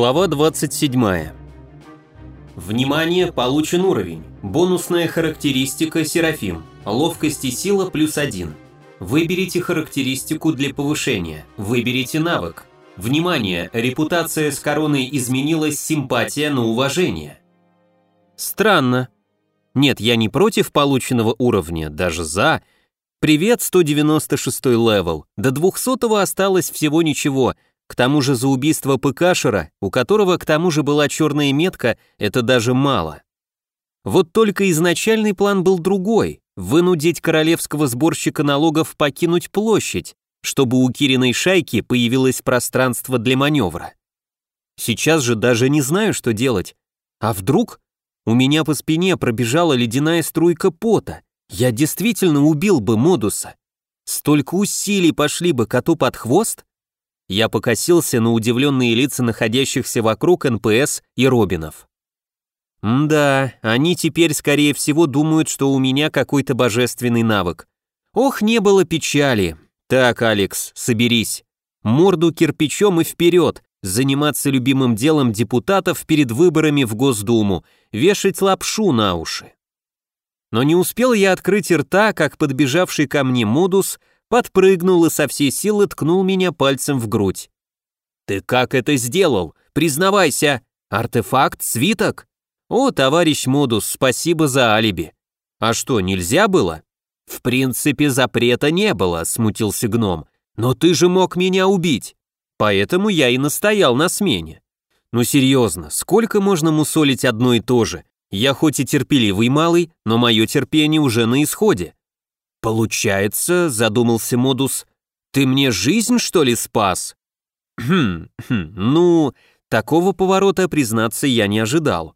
Глава 27. Внимание, получен уровень. Бонусная характеристика Серафим. Ловкость и сила плюс 1. Выберите характеристику для повышения. Выберите навык. Внимание, репутация с короной изменилась симпатия на уважение. Странно. Нет, я не против полученного уровня, даже за. Привет, 196 level. До 200 осталось всего ничего – к тому же за убийство ПКшера, у которого к тому же была черная метка, это даже мало. Вот только изначальный план был другой – вынудить королевского сборщика налогов покинуть площадь, чтобы у Кириной шайки появилось пространство для маневра. Сейчас же даже не знаю, что делать. А вдруг у меня по спине пробежала ледяная струйка пота? Я действительно убил бы Модуса. Столько усилий пошли бы коту под хвост? Я покосился на удивленные лица находящихся вокруг НПС и Робинов. Да, они теперь, скорее всего, думают, что у меня какой-то божественный навык. Ох, не было печали. Так, Алекс, соберись. Морду кирпичом и вперед, заниматься любимым делом депутатов перед выборами в Госдуму, вешать лапшу на уши. Но не успел я открыть рта, как подбежавший ко мне модус подпрыгнул и со всей силы ткнул меня пальцем в грудь. «Ты как это сделал? Признавайся! Артефакт, свиток?» «О, товарищ Модус, спасибо за алиби». «А что, нельзя было?» «В принципе, запрета не было», — смутился гном. «Но ты же мог меня убить». Поэтому я и настоял на смене. Ну серьезно, сколько можно мусолить одно и то же? Я хоть и терпеливый малый, но мое терпение уже на исходе. «Получается, — задумался Модус, — ты мне жизнь, что ли, спас?» «Хм, хм, ну, такого поворота, признаться, я не ожидал».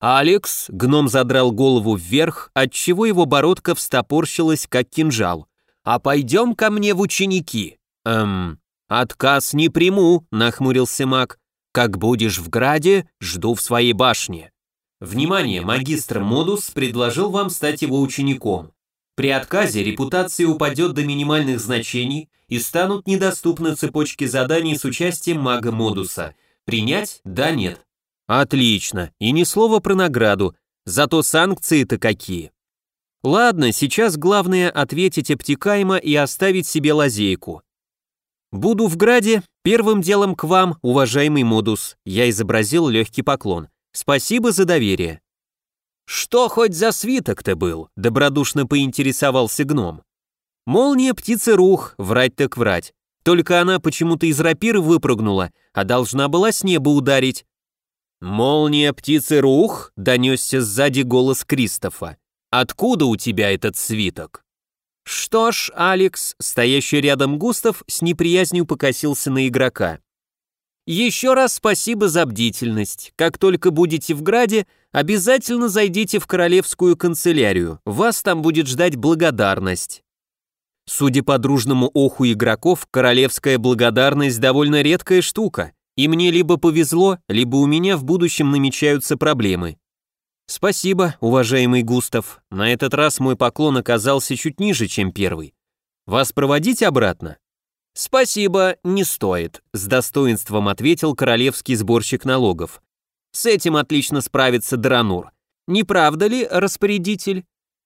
«Алекс», — гном задрал голову вверх, отчего его бородка встопорщилась, как кинжал. «А пойдем ко мне в ученики». «Эм, отказ не приму», — нахмурился маг. «Как будешь в граде, жду в своей башне». Внимание, магистр Модус предложил вам стать его учеником. При отказе репутация упадет до минимальных значений и станут недоступны цепочки заданий с участием мага-модуса. Принять? Да, нет. Отлично, и ни слова про награду, зато санкции-то какие. Ладно, сейчас главное ответить обтекаемо и оставить себе лазейку. Буду в Граде, первым делом к вам, уважаемый модус. Я изобразил легкий поклон. Спасибо за доверие. «Что хоть за свиток-то был?» — добродушно поинтересовался гном. «Молния птицы рух, врать так врать. Только она почему-то из рапиры выпрыгнула, а должна была с неба ударить». «Молния птицы рух?» — донесся сзади голос Кристофа. «Откуда у тебя этот свиток?» Что ж, Алекс, стоящий рядом Густав, с неприязнью покосился на игрока. Еще раз спасибо за бдительность. Как только будете в Граде, обязательно зайдите в королевскую канцелярию. Вас там будет ждать благодарность. Судя по дружному оху игроков, королевская благодарность довольно редкая штука, и мне либо повезло, либо у меня в будущем намечаются проблемы. Спасибо, уважаемый Густав. На этот раз мой поклон оказался чуть ниже, чем первый. Вас проводить обратно? «Спасибо, не стоит», — с достоинством ответил королевский сборщик налогов. «С этим отлично справится Дранур. Не правда ли, распорядитель?»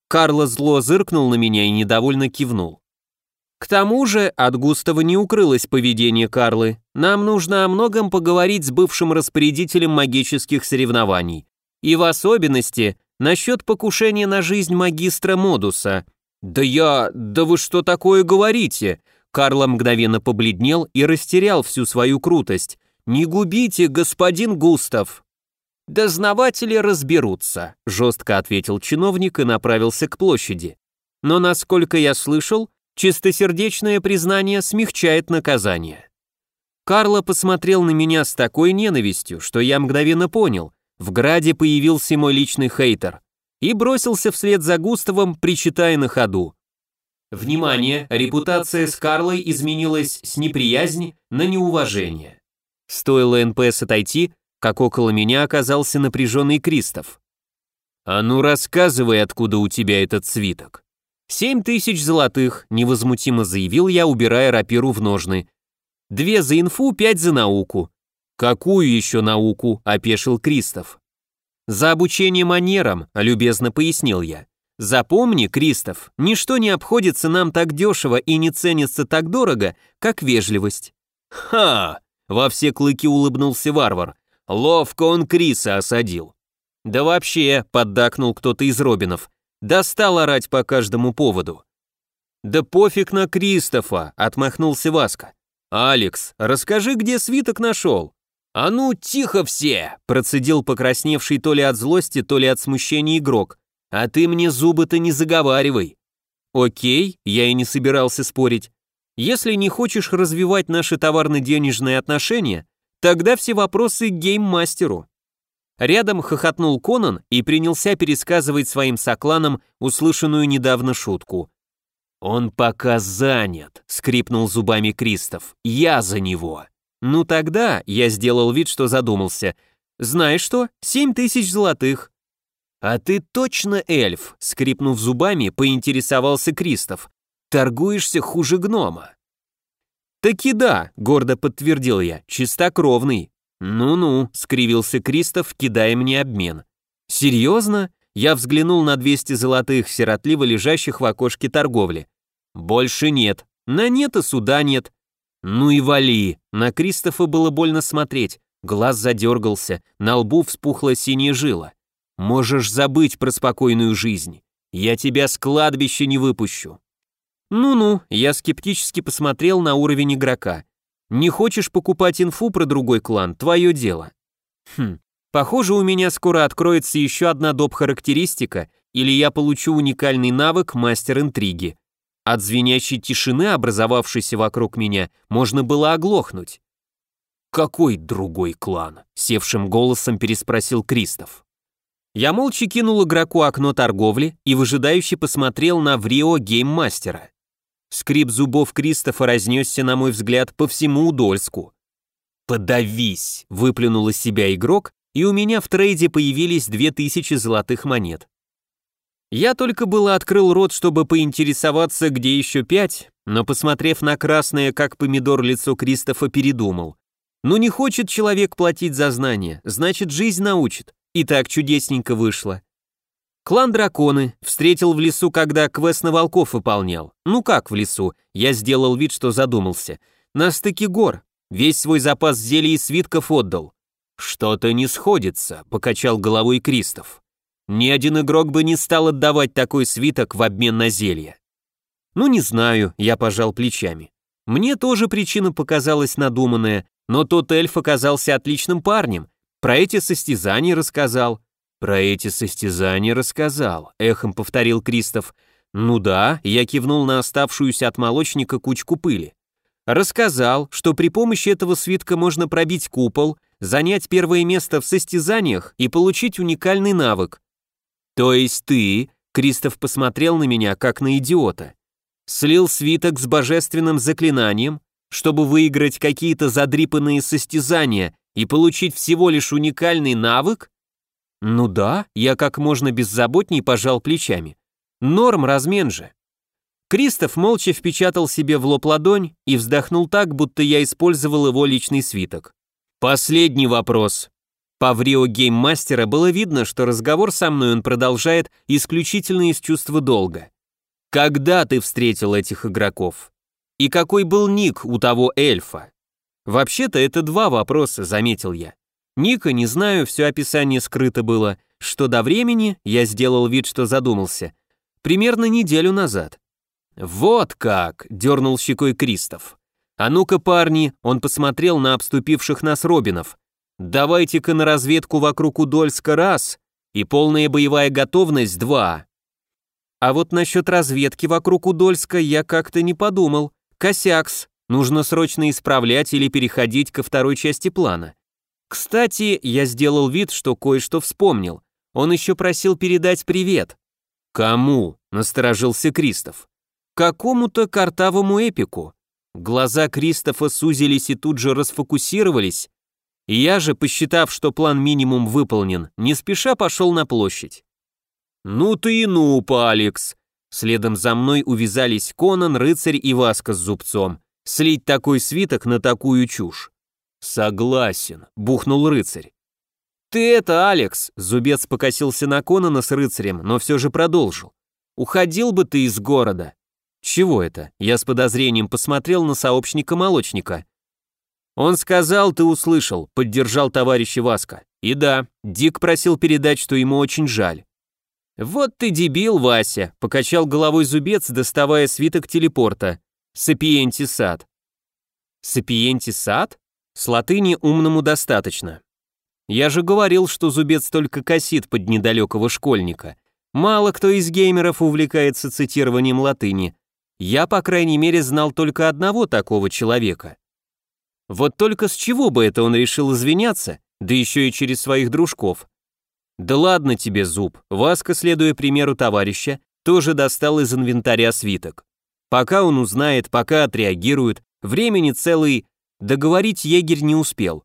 Карло зло зыркнул на меня и недовольно кивнул. К тому же от Густава не укрылось поведение Карлы. Нам нужно о многом поговорить с бывшим распорядителем магических соревнований. И в особенности насчет покушения на жизнь магистра Модуса. «Да я... да вы что такое говорите?» Карло мгновенно побледнел и растерял всю свою крутость. «Не губите, господин Густав!» «Дознаватели разберутся», — жестко ответил чиновник и направился к площади. «Но, насколько я слышал, чистосердечное признание смягчает наказание». Карло посмотрел на меня с такой ненавистью, что я мгновенно понял, в Граде появился мой личный хейтер, и бросился вслед за Густавом, причитая на ходу. Внимание, репутация с Карлой изменилась с неприязни на неуважение. Стоило НПС отойти, как около меня оказался напряженный Кристоф. «А ну рассказывай, откуда у тебя этот свиток». «Семь тысяч золотых», — невозмутимо заявил я, убирая рапиру в ножны. «Две за инфу, пять за науку». «Какую еще науку?» – опешил Кристоф. «За обучение манерам», – любезно пояснил я. «Запомни, Кристоф, ничто не обходится нам так дешево и не ценится так дорого, как вежливость». «Ха!» – во все клыки улыбнулся варвар. «Ловко он Криса осадил». «Да вообще», – поддакнул кто-то из Робинов, – «достал орать по каждому поводу». «Да пофиг на Кристофа», – отмахнулся Васка. «Алекс, расскажи, где свиток нашел?» «А ну, тихо все!» – процедил покрасневший то ли от злости, то ли от смущения игрок. «А ты мне зубы-то не заговаривай!» «Окей», я и не собирался спорить. «Если не хочешь развивать наши товарно-денежные отношения, тогда все вопросы к гейммастеру». Рядом хохотнул Конан и принялся пересказывать своим сокланам услышанную недавно шутку. «Он пока занят», — скрипнул зубами Кристоф. «Я за него». «Ну тогда», — я сделал вид, что задумался. «Знаешь что? Семь тысяч золотых». «А ты точно эльф?» — скрипнув зубами, поинтересовался Кристоф. «Торгуешься хуже гнома». «Таки да», — гордо подтвердил я, — «чистокровный». «Ну-ну», — скривился Кристоф, кидая мне обмен. «Серьезно?» Я взглянул на 200 золотых, сиротливо лежащих в окошке торговли. «Больше нет. На нет и суда нет. «Ну и вали!» На Кристофа было больно смотреть. Глаз задергался, на лбу вспухла синяя жила. «Можешь забыть про спокойную жизнь. Я тебя с кладбища не выпущу». «Ну-ну», я скептически посмотрел на уровень игрока. «Не хочешь покупать инфу про другой клан? Твое дело». «Хм, похоже, у меня скоро откроется еще одна доп-характеристика, или я получу уникальный навык мастер интриги. От звенящей тишины, образовавшейся вокруг меня, можно было оглохнуть. «Какой другой клан?» — севшим голосом переспросил Кристоф. Я молча кинул игроку окно торговли и выжидающе посмотрел на Врио гейммастера. Скрип зубов Кристофа разнесся, на мой взгляд, по всему Удольску. «Подавись!» — выплюнул из себя игрок, и у меня в трейде появились две тысячи золотых монет. Я только было открыл рот, чтобы поинтересоваться, где еще пять, но, посмотрев на красное, как помидор, лицо Кристофа, передумал. Ну не хочет человек платить за знания, значит, жизнь научит. И так чудесненько вышло. Клан Драконы встретил в лесу, когда квест на волков выполнял. Ну как в лесу? Я сделал вид, что задумался. На стыке гор. Весь свой запас зелий и свитков отдал. Что-то не сходится, покачал головой Кристоф. Ни один игрок бы не стал отдавать такой свиток в обмен на зелье. Ну не знаю, я пожал плечами. Мне тоже причина показалась надуманная, но тот эльф оказался отличным парнем. Про эти состязания рассказал. Про эти состязания рассказал, эхом повторил Кристоф. Ну да, я кивнул на оставшуюся от молочника кучку пыли. Рассказал, что при помощи этого свитка можно пробить купол, занять первое место в состязаниях и получить уникальный навык. «То есть ты...» — Кристоф посмотрел на меня, как на идиота. «Слил свиток с божественным заклинанием, чтобы выиграть какие-то задрипанные состязания и получить всего лишь уникальный навык?» «Ну да», я как можно беззаботней пожал плечами. «Норм размен же». Кристоф молча впечатал себе в лоб ладонь и вздохнул так, будто я использовал его личный свиток. «Последний вопрос», по врио гейммастера было видно, что разговор со мной он продолжает исключительно из чувства долга. Когда ты встретил этих игроков? И какой был ник у того эльфа? Вообще-то это два вопроса, заметил я. Ника не знаю, все описание скрыто было. Что до времени, я сделал вид, что задумался. Примерно неделю назад. Вот как, дернул щекой Кристоф. А ну-ка, парни, он посмотрел на обступивших нас Робинов. Давайте-ка на разведку вокруг Удольска раз и полная боевая готовность два. А вот насчет разведки вокруг Удольска я как-то не подумал. Косякс, нужно срочно исправлять или переходить ко второй части плана. Кстати, я сделал вид, что кое-что вспомнил. Он еще просил передать привет. Кому? Насторожился Кристоф. Какому-то картавому эпику. Глаза Кристофа сузились и тут же расфокусировались, я же, посчитав, что план минимум выполнен, не спеша пошел на площадь. «Ну ты и ну, Алекс!» Следом за мной увязались Конан, рыцарь и Васка с зубцом. Слить такой свиток на такую чушь. Согласен, бухнул рыцарь. Ты это, Алекс, Зубец покосился на Конана с рыцарем, но все же продолжил. Уходил бы ты из города. Чего это? Я с подозрением посмотрел на сообщника-молочника. Он сказал, ты услышал, поддержал товарища Васка. И да, Дик просил передать, что ему очень жаль. «Вот ты дебил, Вася», — покачал головой зубец, доставая свиток телепорта. «Сапиенти сад». «Сапиенти сад?» С латыни умному достаточно. Я же говорил, что зубец только косит под недалекого школьника. Мало кто из геймеров увлекается цитированием латыни. Я, по крайней мере, знал только одного такого человека. Вот только с чего бы это он решил извиняться, да еще и через своих дружков. Да ладно тебе, зуб. Васка, следуя примеру товарища, тоже достал из инвентаря свиток. Пока он узнает, пока отреагирует, времени целый... Договорить егерь не успел.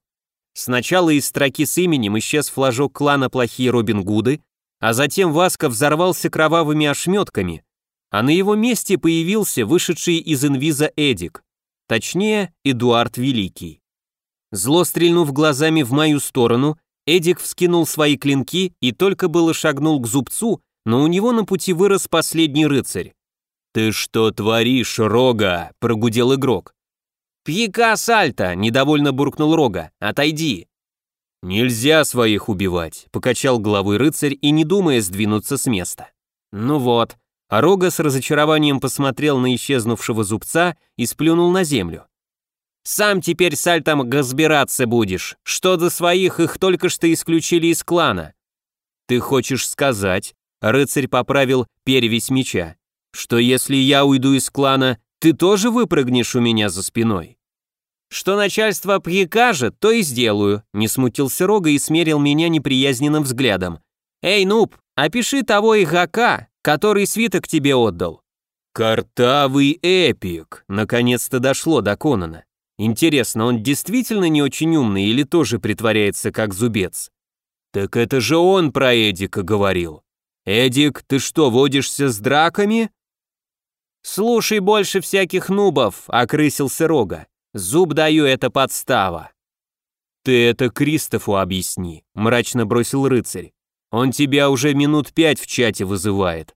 Сначала из строки с именем исчез флажок клана «Плохие Робин Гуды», а затем Васка взорвался кровавыми ошметками, а на его месте появился вышедший из инвиза Эдик, точнее, Эдуард Великий. Зло стрельнув глазами в мою сторону, Эдик вскинул свои клинки и только было шагнул к зубцу, но у него на пути вырос последний рыцарь. «Ты что творишь, Рога?» – прогудел игрок. «Пьяка сальто!» – недовольно буркнул Рога. «Отойди!» «Нельзя своих убивать», – покачал головой рыцарь и не думая сдвинуться с места. «Ну вот». А Рога с разочарованием посмотрел на исчезнувшего зубца и сплюнул на землю. Сам теперь сальтом газбираться будешь. Что до своих, их только что исключили из клана. Ты хочешь сказать, рыцарь поправил перевесь меча, что если я уйду из клана, ты тоже выпрыгнешь у меня за спиной? Что начальство прикажет, то и сделаю, не смутился Рога и смерил меня неприязненным взглядом. Эй, нуб, опиши того игрока, который свиток тебе отдал. Картавый эпик, наконец-то дошло до Конана. Интересно, он действительно не очень умный или тоже притворяется как зубец? Так это же он про Эдика говорил. Эдик, ты что, водишься с драками? Слушай больше всяких нубов, окрысился Рога. Зуб даю, это подстава. Ты это Кристофу объясни, мрачно бросил рыцарь. Он тебя уже минут пять в чате вызывает.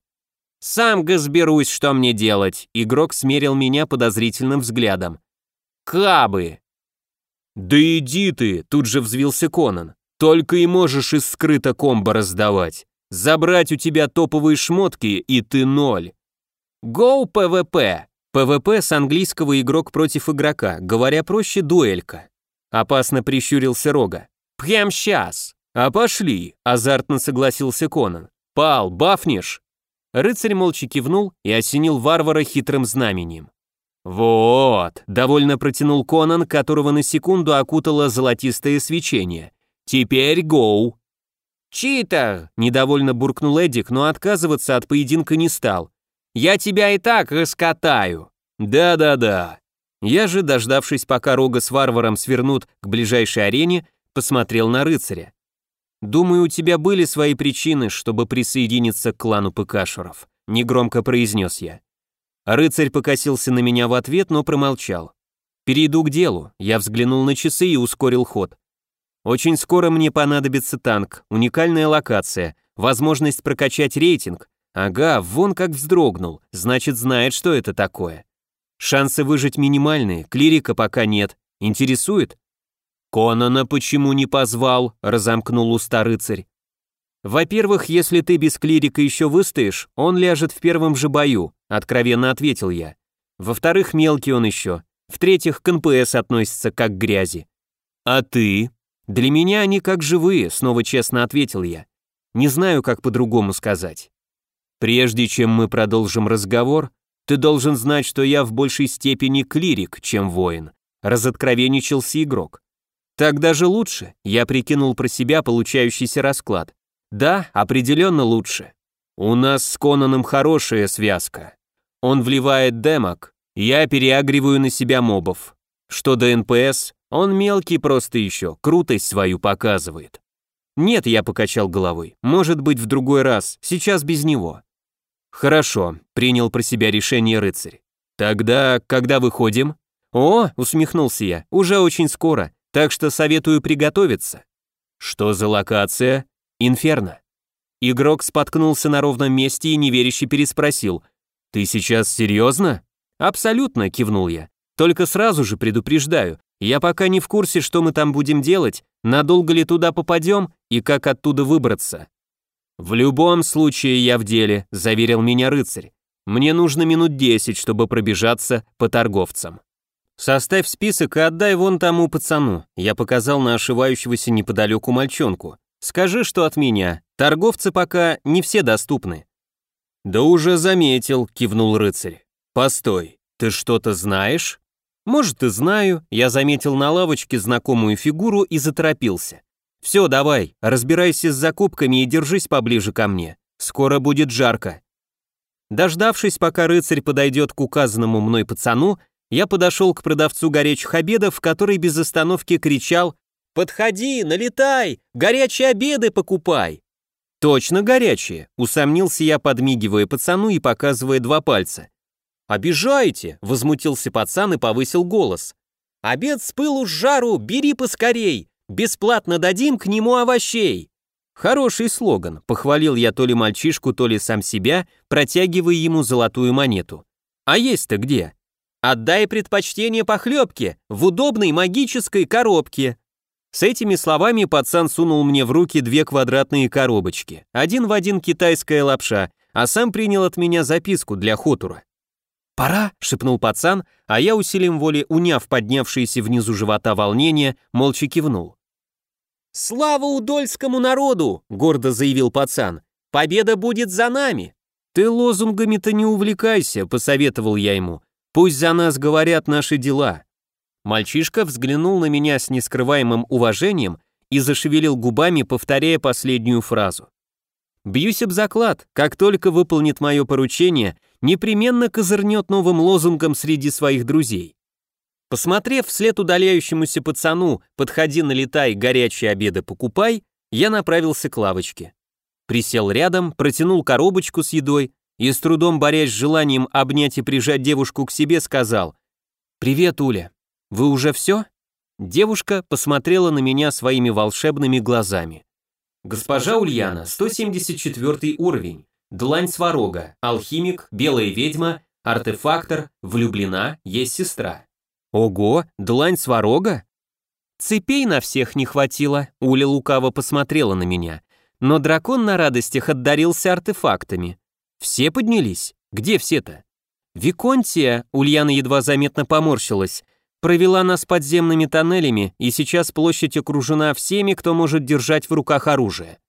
Сам газберусь, что мне делать, игрок смерил меня подозрительным взглядом. Кабы!» «Да иди ты!» — тут же взвился Конан. «Только и можешь из скрыта комбо раздавать. Забрать у тебя топовые шмотки, и ты ноль». «Go PvP!» PvP с английского игрок против игрока, говоря проще, дуэлька. Опасно прищурился Рога. «Прям сейчас!» «А пошли!» – азартно согласился Конан. «Пал, бафнешь?» Рыцарь молча кивнул и осенил варвара хитрым знаменем. «Вот», — довольно протянул Конан, которого на секунду окутало золотистое свечение. «Теперь go». «Читер!» — недовольно буркнул Эдик, но отказываться от поединка не стал. «Я тебя и так раскатаю». «Да-да-да». Я же, дождавшись, пока Рога с варваром свернут к ближайшей арене, посмотрел на рыцаря. «Думаю, у тебя были свои причины, чтобы присоединиться к клану Пыкашеров», — негромко произнес я. Рыцарь покосился на меня в ответ, но промолчал. Перейду к делу. Я взглянул на часы и ускорил ход. Очень скоро мне понадобится танк, уникальная локация, возможность прокачать рейтинг. Ага, вон как вздрогнул, значит знает, что это такое. Шансы выжить минимальные, клирика пока нет. Интересует? Конана почему не позвал? Разомкнул уста рыцарь. Во-первых, если ты без клирика еще выстоишь, он ляжет в первом же бою, откровенно ответил я. Во-вторых, мелкий он еще. В-третьих, к НПС относится как к грязи. А ты? Для меня они как живые, снова честно ответил я. Не знаю, как по-другому сказать. Прежде чем мы продолжим разговор, ты должен знать, что я в большей степени клирик, чем воин. Разоткровенничался игрок. Так даже лучше, я прикинул про себя получающийся расклад. Да, определенно лучше. У нас с Конаном хорошая связка. Он вливает дамаг, я переагриваю на себя мобов. Что до НПС, он мелкий просто еще, крутость свою показывает. Нет, я покачал головой. Может быть, в другой раз, сейчас без него. Хорошо, принял про себя решение рыцарь. Тогда, когда выходим? О, усмехнулся я, уже очень скоро. так что советую приготовиться. Что за локация? Инферно. Игрок споткнулся на ровном месте и неверяще переспросил. «Ты сейчас серьезно?» «Абсолютно», — кивнул я. «Только сразу же предупреждаю, я пока не в курсе, что мы там будем делать, надолго ли туда попадем и как оттуда выбраться». «В любом случае я в деле», — заверил меня рыцарь. «Мне нужно минут десять, чтобы пробежаться по торговцам». «Составь список и отдай вон тому пацану», — я показал на ошивающегося неподалеку мальчонку. «Скажи, что от меня. Торговцы пока не все доступны». «Да уже заметил», — кивнул рыцарь. «Постой, ты что-то знаешь?» «Может, и знаю», я заметил на лавочке знакомую фигуру и заторопился. «Все, давай, разбирайся с закупками и держись поближе ко мне. Скоро будет жарко». Дождавшись, пока рыцарь подойдет к указанному мной пацану, я подошел к продавцу горячих обедов, который без остановки кричал «Подходи, налетай, горячие обеды покупай!» «Точно горячие», — усомнился я, подмигивая пацану и показывая два пальца. «Обижаете!» — возмутился пацан и повысил голос. «Обед с пылу с жару, бери поскорей! Бесплатно дадим к нему овощей!» Хороший слоган, похвалил я то ли мальчишку, то ли сам себя, протягивая ему золотую монету. «А есть-то где?» «Отдай предпочтение похлебке в удобной магической коробке!» С этими словами пацан сунул мне в руки две квадратные коробочки, один в один китайская лапша, а сам принял от меня записку для Хотура. «Пора», — шепнул пацан, а я усилием воли, уняв поднявшееся внизу живота волнение, молча кивнул. «Слава удольскому народу!» — гордо заявил пацан. «Победа будет за нами!» «Ты лозунгами-то не увлекайся», — посоветовал я ему. «Пусть за нас говорят наши дела». Мальчишка взглянул на меня с нескрываемым уважением и зашевелил губами, повторяя последнюю фразу. Бьюсь об заклад, как только выполнит мое поручение, непременно козырнет новым лозунгом среди своих друзей. Посмотрев вслед удаляющемуся пацану «Подходи, налетай, горячие обеды покупай», я направился к лавочке. Присел рядом, протянул коробочку с едой и, с трудом борясь с желанием обнять и прижать девушку к себе, сказал «Привет, Уля, вы уже все?» Девушка посмотрела на меня своими волшебными глазами. Госпожа Ульяна, 174 уровень. Длань Сварога, алхимик, белая ведьма, артефактор, влюблена, есть сестра. Ого, длань Сварога? Цепей на всех не хватило, Уля лукаво посмотрела на меня. Но дракон на радостях отдарился артефактами. Все поднялись? Где все-то? Виконтия, Ульяна едва заметно поморщилась, провела нас подземными тоннелями, и сейчас площадь окружена всеми, кто может держать в руках оружие.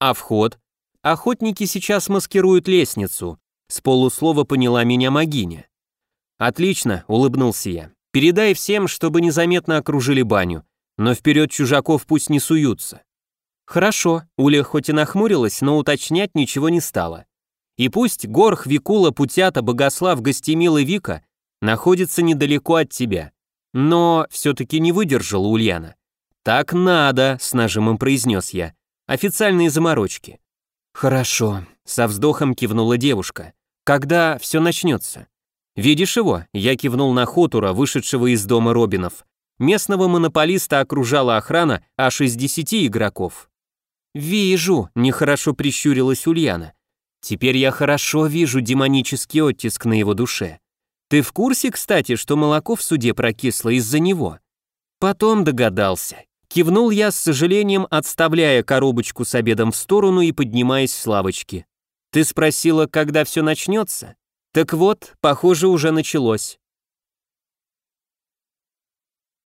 А вход? Охотники сейчас маскируют лестницу. С полуслова поняла меня Магиня. Отлично, улыбнулся я. Передай всем, чтобы незаметно окружили баню, но вперед чужаков пусть не суются. Хорошо, Уля хоть и нахмурилась, но уточнять ничего не стала. И пусть Горх, Викула, Путята, Богослав, Гостемил и Вика находятся недалеко от тебя. Но все-таки не выдержала Ульяна. «Так надо», — с нажимом произнес я. «Официальные заморочки». «Хорошо», — со вздохом кивнула девушка. «Когда все начнется?» «Видишь его?» — я кивнул на Хотура, вышедшего из дома Робинов. Местного монополиста окружала охрана аж из десяти игроков. «Вижу», — нехорошо прищурилась Ульяна. «Теперь я хорошо вижу демонический оттиск на его душе. Ты в курсе, кстати, что молоко в суде прокисло из-за него? Потом догадался. Кивнул я с сожалением, отставляя коробочку с обедом в сторону и поднимаясь с лавочки. Ты спросила, когда все начнется? Так вот, похоже, уже началось.